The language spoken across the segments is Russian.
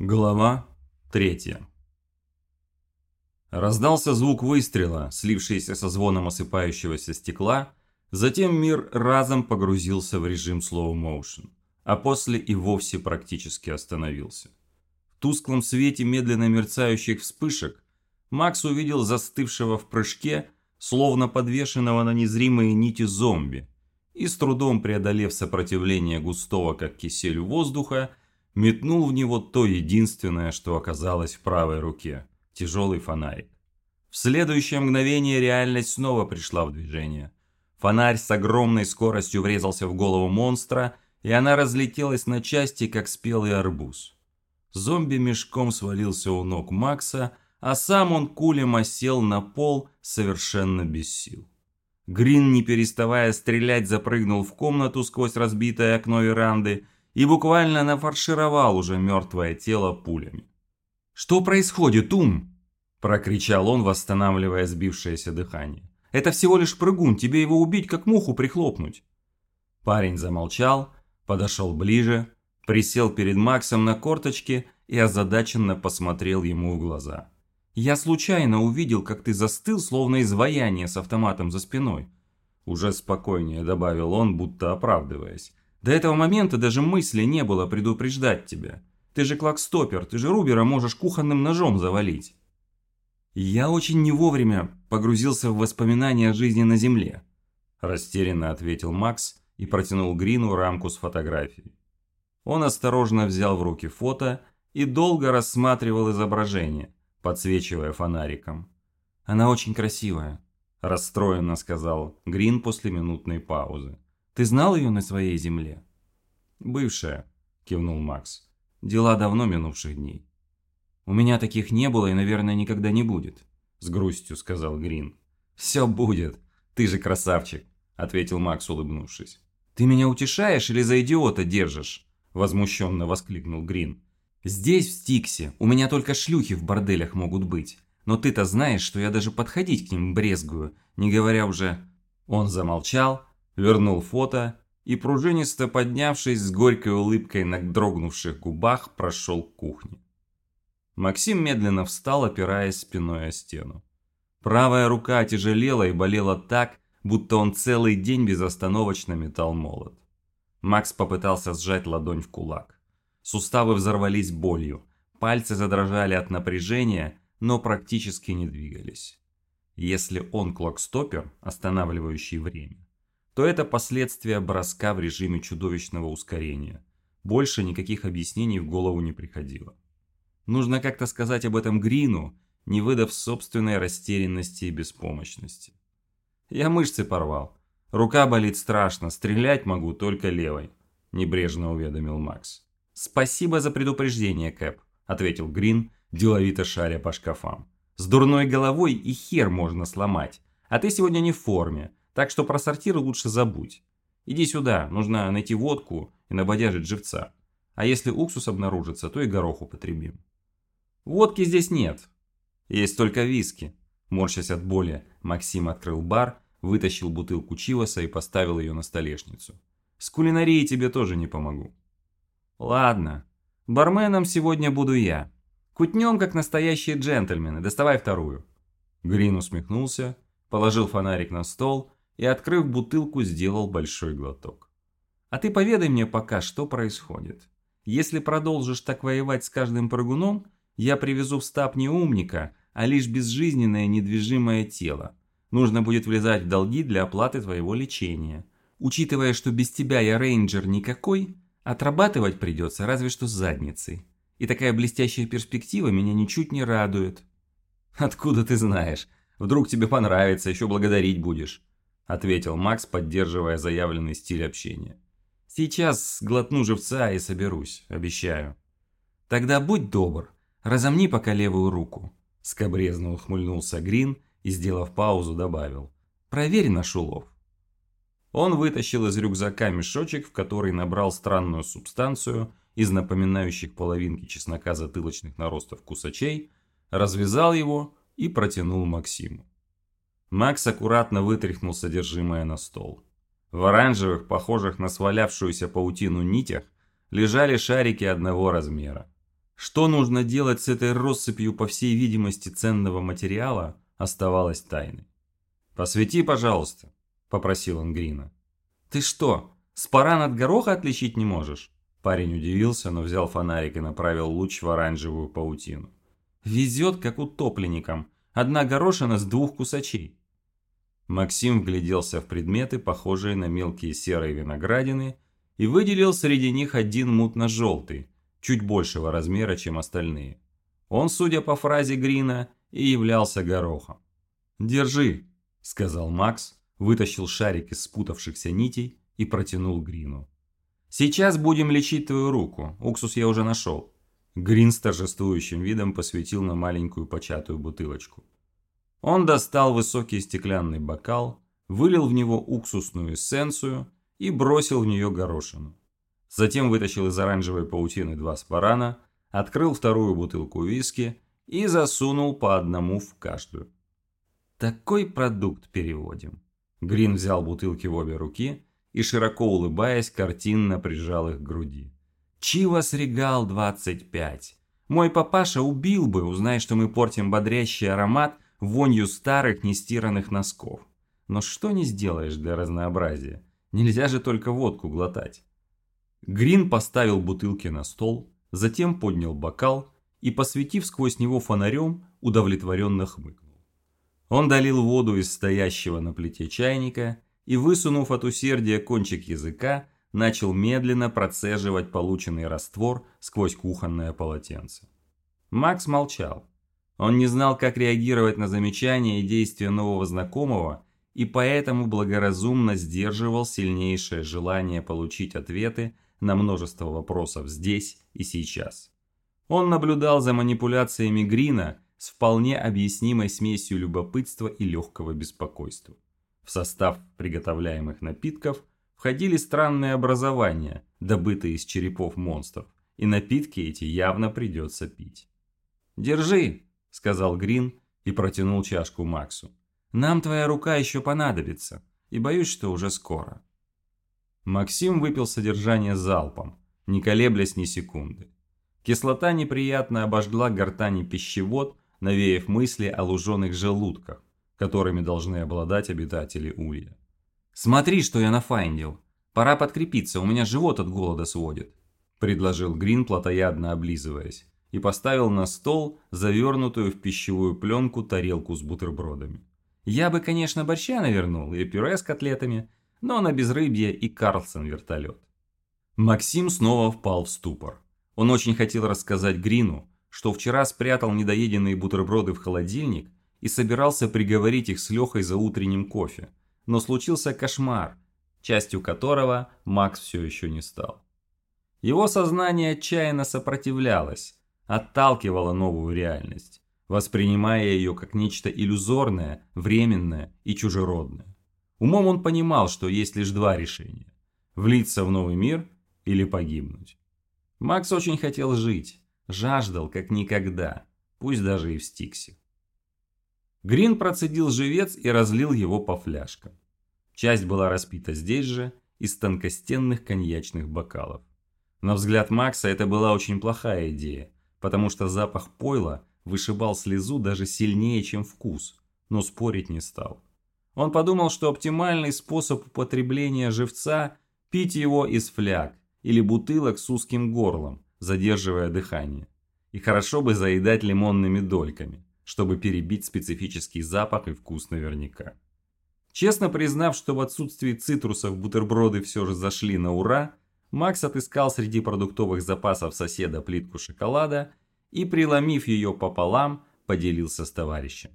Глава третья. Раздался звук выстрела, слившийся со звоном осыпающегося стекла, затем мир разом погрузился в режим slow motion, а после и вовсе практически остановился. В тусклом свете медленно мерцающих вспышек Макс увидел застывшего в прыжке, словно подвешенного на незримые нити зомби, и с трудом преодолев сопротивление густого, как кисель воздуха, метнул в него то единственное, что оказалось в правой руке – тяжелый фонарик. В следующее мгновение реальность снова пришла в движение. Фонарь с огромной скоростью врезался в голову монстра, и она разлетелась на части, как спелый арбуз. Зомби мешком свалился у ног Макса, а сам он кулем осел на пол совершенно без сил. Грин, не переставая стрелять, запрыгнул в комнату сквозь разбитое окно веранды и буквально нафаршировал уже мертвое тело пулями. «Что происходит, Ум?» – прокричал он, восстанавливая сбившееся дыхание. «Это всего лишь прыгун, тебе его убить, как муху прихлопнуть». Парень замолчал, подошел ближе, присел перед Максом на корточке и озадаченно посмотрел ему в глаза. «Я случайно увидел, как ты застыл, словно изваяние с автоматом за спиной». Уже спокойнее добавил он, будто оправдываясь. До этого момента даже мысли не было предупреждать тебя. Ты же клакстопер, ты же Рубера можешь кухонным ножом завалить. Я очень не вовремя погрузился в воспоминания о жизни на Земле. Растерянно ответил Макс и протянул Грину рамку с фотографией. Он осторожно взял в руки фото и долго рассматривал изображение, подсвечивая фонариком. «Она очень красивая», – расстроенно сказал Грин после минутной паузы. Ты знал ее на своей земле?» «Бывшая», – кивнул Макс. «Дела давно минувших дней». «У меня таких не было и, наверное, никогда не будет», – с грустью сказал Грин. «Все будет. Ты же красавчик», – ответил Макс, улыбнувшись. «Ты меня утешаешь или за идиота держишь?» – возмущенно воскликнул Грин. «Здесь, в Стиксе, у меня только шлюхи в борделях могут быть. Но ты-то знаешь, что я даже подходить к ним брезгую, не говоря уже...» Он замолчал, вернул фото и, пружинисто поднявшись с горькой улыбкой на дрогнувших губах, прошел к кухне. Максим медленно встал, опираясь спиной о стену. Правая рука тяжелела и болела так, будто он целый день безостановочно метал молот. Макс попытался сжать ладонь в кулак. Суставы взорвались болью, пальцы задрожали от напряжения, но практически не двигались. Если он клокстопер, останавливающий время, то это последствия броска в режиме чудовищного ускорения. Больше никаких объяснений в голову не приходило. Нужно как-то сказать об этом Грину, не выдав собственной растерянности и беспомощности. Я мышцы порвал. Рука болит страшно, стрелять могу только левой, небрежно уведомил Макс. Спасибо за предупреждение, Кэп, ответил Грин, деловито шаря по шкафам. С дурной головой и хер можно сломать, а ты сегодня не в форме, так что про сортиры лучше забудь. Иди сюда, нужно найти водку и набодяжить живца. А если уксус обнаружится, то и горох употребим. Водки здесь нет. Есть только виски. Морщась от боли, Максим открыл бар, вытащил бутылку чиваса и поставил ее на столешницу. С кулинарией тебе тоже не помогу. Ладно, барменом сегодня буду я. Кутнем, как настоящие джентльмены, доставай вторую. Грин усмехнулся, положил фонарик на стол и, открыв бутылку, сделал большой глоток. «А ты поведай мне пока, что происходит. Если продолжишь так воевать с каждым прыгуном, я привезу в стаб не умника, а лишь безжизненное недвижимое тело. Нужно будет влезать в долги для оплаты твоего лечения. Учитывая, что без тебя я рейнджер никакой, отрабатывать придется разве что с задницей. И такая блестящая перспектива меня ничуть не радует». «Откуда ты знаешь? Вдруг тебе понравится, еще благодарить будешь. – ответил Макс, поддерживая заявленный стиль общения. «Сейчас глотну живца и соберусь, обещаю». «Тогда будь добр, разомни пока левую руку», – скобрезно ухмыльнулся Грин и, сделав паузу, добавил. «Проверь наш улов». Он вытащил из рюкзака мешочек, в который набрал странную субстанцию из напоминающих половинки чеснока затылочных наростов кусачей, развязал его и протянул Максиму. Макс аккуратно вытряхнул содержимое на стол. В оранжевых, похожих на свалявшуюся паутину нитях, лежали шарики одного размера. Что нужно делать с этой россыпью, по всей видимости, ценного материала, оставалось тайной. «Посвети, пожалуйста», – попросил он Грина. «Ты что, спаран от гороха отличить не можешь?» Парень удивился, но взял фонарик и направил луч в оранжевую паутину. «Везет, как утопленникам. Одна горошина с двух кусачей». Максим вгляделся в предметы, похожие на мелкие серые виноградины, и выделил среди них один мутно-желтый, чуть большего размера, чем остальные. Он, судя по фразе Грина, и являлся горохом. «Держи», – сказал Макс, вытащил шарик из спутавшихся нитей и протянул Грину. «Сейчас будем лечить твою руку, уксус я уже нашел». Грин с торжествующим видом посветил на маленькую початую бутылочку. Он достал высокий стеклянный бокал, вылил в него уксусную эссенцию и бросил в нее горошину. Затем вытащил из оранжевой паутины два спарана, открыл вторую бутылку виски и засунул по одному в каждую. Такой продукт переводим. Грин взял бутылки в обе руки и, широко улыбаясь, картинно прижал их к груди. «Чивас Регал 25. Мой папаша убил бы, узнай, что мы портим бодрящий аромат вонью старых нестиранных носков. Но что не сделаешь для разнообразия? Нельзя же только водку глотать». Грин поставил бутылки на стол, затем поднял бокал и, посветив сквозь него фонарем, удовлетворенно хмыкнул. Он долил воду из стоящего на плите чайника и, высунув от усердия кончик языка, начал медленно процеживать полученный раствор сквозь кухонное полотенце. Макс молчал. Он не знал, как реагировать на замечания и действия нового знакомого, и поэтому благоразумно сдерживал сильнейшее желание получить ответы на множество вопросов здесь и сейчас. Он наблюдал за манипуляциями Грина с вполне объяснимой смесью любопытства и легкого беспокойства. В состав приготовляемых напитков входили странные образования, добытые из черепов монстров, и напитки эти явно придется пить. «Держи», – сказал Грин и протянул чашку Максу. «Нам твоя рука еще понадобится, и боюсь, что уже скоро». Максим выпил содержание залпом, не колеблясь ни секунды. Кислота неприятно обожгла гортани пищевод, навеяв мысли о луженых желудках, которыми должны обладать обитатели улья. «Смотри, что я нафайндил! Пора подкрепиться, у меня живот от голода сводит», – предложил Грин, плотоядно облизываясь, и поставил на стол завернутую в пищевую пленку тарелку с бутербродами. «Я бы, конечно, борща навернул и пюре с котлетами, но на безрыбье и Карлсон вертолет». Максим снова впал в ступор. Он очень хотел рассказать Грину, что вчера спрятал недоеденные бутерброды в холодильник и собирался приговорить их с Лехой за утренним кофе. Но случился кошмар, частью которого Макс все еще не стал. Его сознание отчаянно сопротивлялось, отталкивало новую реальность, воспринимая ее как нечто иллюзорное, временное и чужеродное. Умом он понимал, что есть лишь два решения – влиться в новый мир или погибнуть. Макс очень хотел жить, жаждал как никогда, пусть даже и в Стиксе. Грин процедил живец и разлил его по фляжкам. Часть была распита здесь же, из тонкостенных коньячных бокалов. На взгляд Макса это была очень плохая идея, потому что запах пойла вышибал слезу даже сильнее, чем вкус, но спорить не стал. Он подумал, что оптимальный способ употребления живца – пить его из фляг, или бутылок с узким горлом, задерживая дыхание. И хорошо бы заедать лимонными дольками, чтобы перебить специфический запах и вкус наверняка. Честно признав, что в отсутствии цитрусов бутерброды все же зашли на ура, Макс отыскал среди продуктовых запасов соседа плитку шоколада и, преломив ее пополам, поделился с товарищем.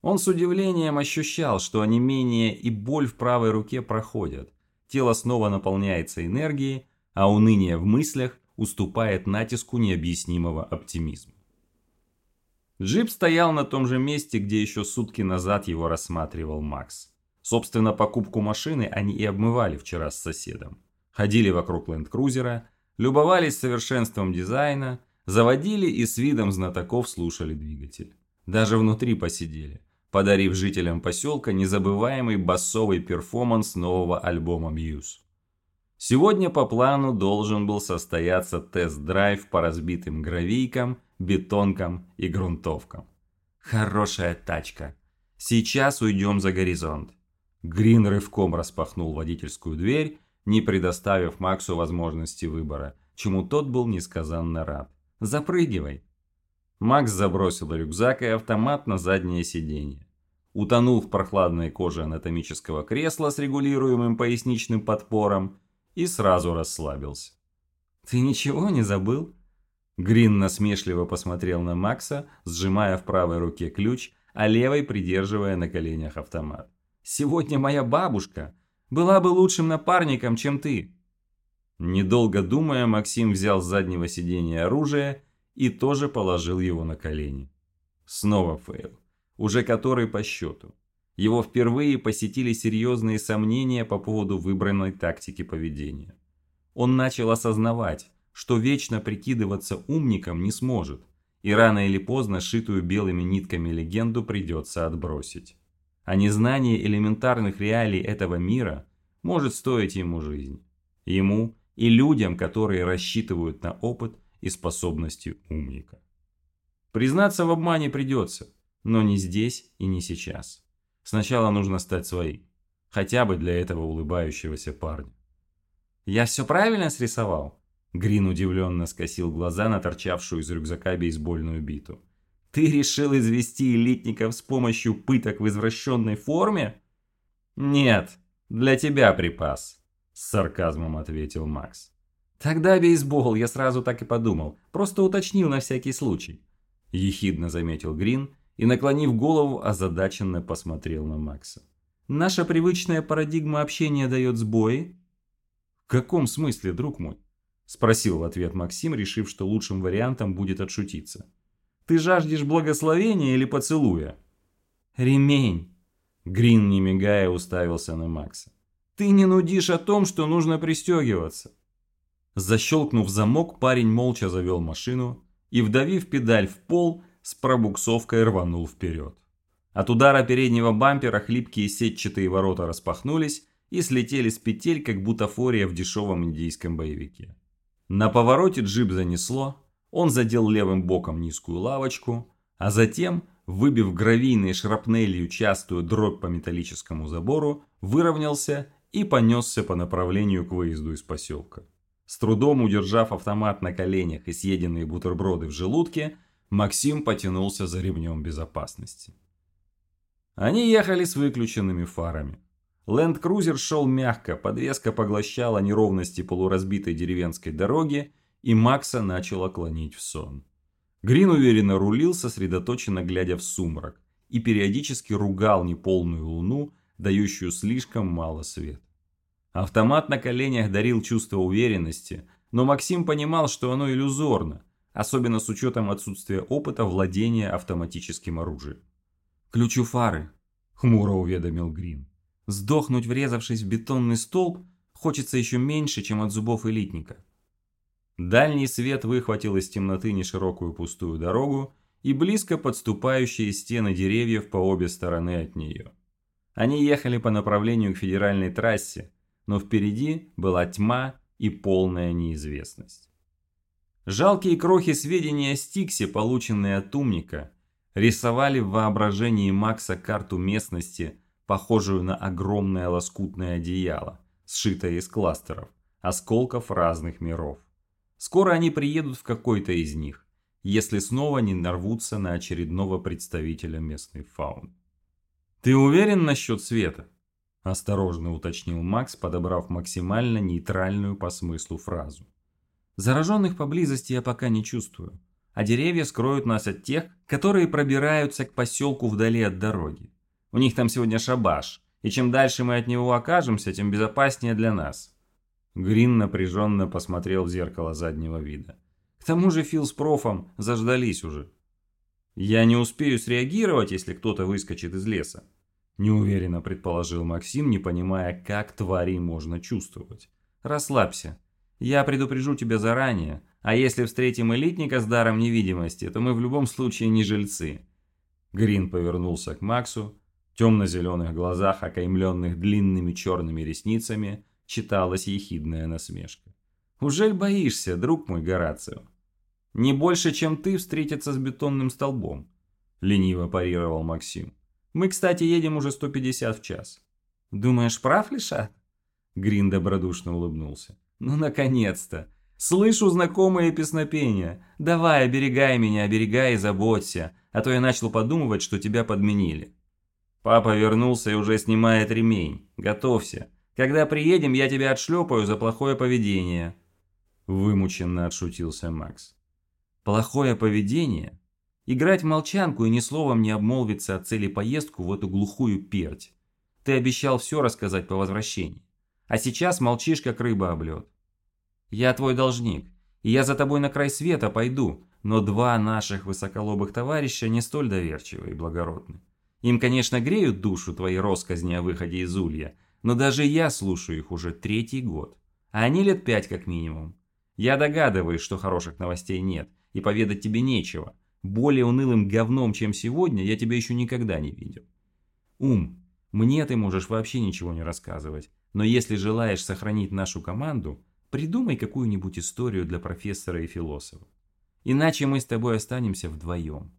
Он с удивлением ощущал, что онемение и боль в правой руке проходят, тело снова наполняется энергией, а уныние в мыслях уступает натиску необъяснимого оптимизма. Джип стоял на том же месте, где еще сутки назад его рассматривал Макс. Собственно, покупку машины они и обмывали вчера с соседом. Ходили вокруг ленд-крузера, любовались совершенством дизайна, заводили и с видом знатоков слушали двигатель. Даже внутри посидели, подарив жителям поселка незабываемый басовый перформанс нового альбома Muse. Сегодня по плану должен был состояться тест-драйв по разбитым гравийкам, бетонкам и грунтовкам. Хорошая тачка. Сейчас уйдем за горизонт. Грин рывком распахнул водительскую дверь, не предоставив Максу возможности выбора, чему тот был несказанно рад. «Запрыгивай!» Макс забросил рюкзак и автомат на заднее сиденье. Утонул в прохладной коже анатомического кресла с регулируемым поясничным подпором и сразу расслабился. «Ты ничего не забыл?» Грин насмешливо посмотрел на Макса, сжимая в правой руке ключ, а левой придерживая на коленях автомат. «Сегодня моя бабушка была бы лучшим напарником, чем ты». Недолго думая, Максим взял с заднего сиденья оружие и тоже положил его на колени. Снова фейл, уже который по счету. Его впервые посетили серьезные сомнения по поводу выбранной тактики поведения. Он начал осознавать, что вечно прикидываться умником не сможет, и рано или поздно шитую белыми нитками легенду придется отбросить. А незнание элементарных реалий этого мира может стоить ему жизнь. Ему и людям, которые рассчитывают на опыт и способности умника. Признаться в обмане придется, но не здесь и не сейчас. Сначала нужно стать своим, хотя бы для этого улыбающегося парня. «Я все правильно срисовал?» Грин удивленно скосил глаза на торчавшую из рюкзака бейсбольную биту. «Ты решил извести элитников с помощью пыток в извращенной форме?» «Нет, для тебя припас», – с сарказмом ответил Макс. «Тогда бейсбол, я сразу так и подумал. Просто уточнил на всякий случай», – ехидно заметил Грин и, наклонив голову, озадаченно посмотрел на Макса. «Наша привычная парадигма общения дает сбои?» «В каком смысле, друг мой?» Спросил в ответ Максим, решив, что лучшим вариантом будет отшутиться. «Ты жаждешь благословения или поцелуя?» «Ремень!» Грин, не мигая, уставился на Макса. «Ты не нудишь о том, что нужно пристегиваться!» Защелкнув замок, парень молча завел машину и, вдавив педаль в пол, с пробуксовкой рванул вперед. От удара переднего бампера хлипкие сетчатые ворота распахнулись и слетели с петель, как бутафория в дешевом индийском боевике. На повороте джип занесло, он задел левым боком низкую лавочку, а затем, выбив гравийной шрапнелью частую дробь по металлическому забору, выровнялся и понесся по направлению к выезду из поселка. С трудом удержав автомат на коленях и съеденные бутерброды в желудке, Максим потянулся за ремнем безопасности. Они ехали с выключенными фарами. Ленд-крузер шел мягко, подвеска поглощала неровности полуразбитой деревенской дороги, и Макса начало клонить в сон. Грин уверенно рулил, сосредоточенно глядя в сумрак, и периодически ругал неполную луну, дающую слишком мало света. Автомат на коленях дарил чувство уверенности, но Максим понимал, что оно иллюзорно, особенно с учетом отсутствия опыта владения автоматическим оружием. «Ключу фары», – хмуро уведомил Грин. Сдохнуть, врезавшись в бетонный столб, хочется еще меньше, чем от зубов элитника. Дальний свет выхватил из темноты неширокую пустую дорогу и близко подступающие стены деревьев по обе стороны от нее. Они ехали по направлению к федеральной трассе, но впереди была тьма и полная неизвестность. Жалкие крохи сведений о Стиксе, полученные от умника, рисовали в воображении Макса карту местности – похожую на огромное лоскутное одеяло, сшитое из кластеров, осколков разных миров. Скоро они приедут в какой-то из них, если снова не нарвутся на очередного представителя местной фауны. «Ты уверен насчет света?» – осторожно уточнил Макс, подобрав максимально нейтральную по смыслу фразу. «Зараженных поблизости я пока не чувствую, а деревья скроют нас от тех, которые пробираются к поселку вдали от дороги. У них там сегодня шабаш, и чем дальше мы от него окажемся, тем безопаснее для нас». Грин напряженно посмотрел в зеркало заднего вида. «К тому же Фил с профом заждались уже». «Я не успею среагировать, если кто-то выскочит из леса», неуверенно предположил Максим, не понимая, как твари можно чувствовать. «Расслабься. Я предупрежу тебя заранее, а если встретим элитника с даром невидимости, то мы в любом случае не жильцы». Грин повернулся к Максу темно-зеленых глазах, окаймленных длинными черными ресницами, читалась ехидная насмешка. «Ужель боишься, друг мой Горацио?» «Не больше, чем ты встретиться с бетонным столбом», – лениво парировал Максим. «Мы, кстати, едем уже 150 в час». «Думаешь, прав, Лишат?» Грин добродушно улыбнулся. «Ну, наконец-то! Слышу знакомые песнопения. Давай, оберегай меня, оберегай и заботься, а то я начал подумывать, что тебя подменили». Папа вернулся и уже снимает ремень. Готовься. Когда приедем, я тебя отшлепаю за плохое поведение. Вымученно отшутился Макс. Плохое поведение? Играть в молчанку и ни словом не обмолвиться о цели поездку в эту глухую перть. Ты обещал все рассказать по возвращении. А сейчас молчишь, как рыба об лед. Я твой должник, и я за тобой на край света пойду, но два наших высоколобых товарища не столь доверчивы и благородны. Им, конечно, греют душу твои росказни о выходе из улья, но даже я слушаю их уже третий год. А они лет пять как минимум. Я догадываюсь, что хороших новостей нет, и поведать тебе нечего. Более унылым говном, чем сегодня, я тебя еще никогда не видел. Ум, мне ты можешь вообще ничего не рассказывать, но если желаешь сохранить нашу команду, придумай какую-нибудь историю для профессора и философа. Иначе мы с тобой останемся вдвоем.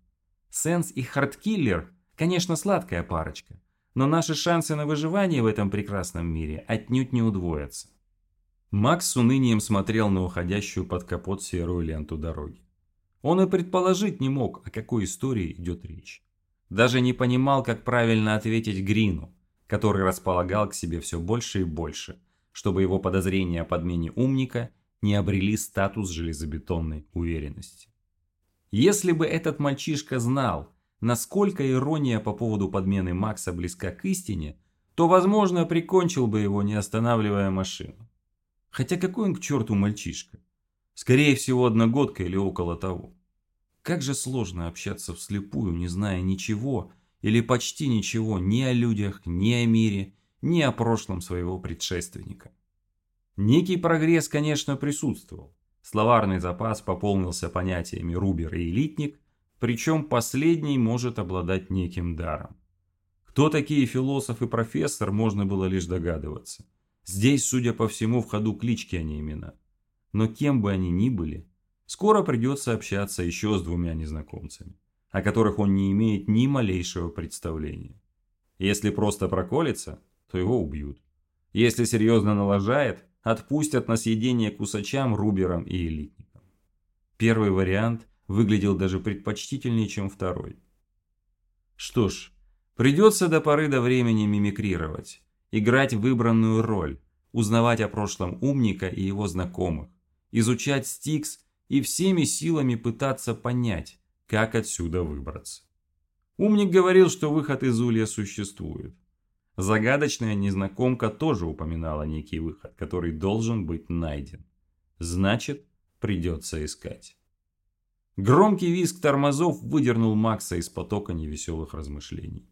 Сенс и Хардкиллер Конечно, сладкая парочка, но наши шансы на выживание в этом прекрасном мире отнюдь не удвоятся. Макс с унынием смотрел на уходящую под капот серую ленту дороги. Он и предположить не мог, о какой истории идет речь. Даже не понимал, как правильно ответить Грину, который располагал к себе все больше и больше, чтобы его подозрения о подмене умника не обрели статус железобетонной уверенности. Если бы этот мальчишка знал, насколько ирония по поводу подмены Макса близка к истине, то, возможно, прикончил бы его, не останавливая машину. Хотя какой он к черту мальчишка? Скорее всего, одногодка или около того. Как же сложно общаться вслепую, не зная ничего или почти ничего ни о людях, ни о мире, ни о прошлом своего предшественника. Некий прогресс, конечно, присутствовал. Словарный запас пополнился понятиями «рубер» и «элитник», причем последний может обладать неким даром. Кто такие философ и профессор, можно было лишь догадываться. Здесь, судя по всему, в ходу клички, а не имена. Но кем бы они ни были, скоро придется общаться еще с двумя незнакомцами, о которых он не имеет ни малейшего представления. Если просто проколется, то его убьют. Если серьезно налажает, отпустят на съедение кусачам, руберам и элитникам. Первый вариант выглядел даже предпочтительнее, чем второй. Что ж, придется до поры до времени мимикрировать, играть выбранную роль, узнавать о прошлом умника и его знакомых, изучать Стикс и всеми силами пытаться понять, как отсюда выбраться. Умник говорил, что выход из улья существует. Загадочная незнакомка тоже упоминала некий выход, который должен быть найден. Значит, придется искать. Громкий визг тормозов выдернул Макса из потока невеселых размышлений.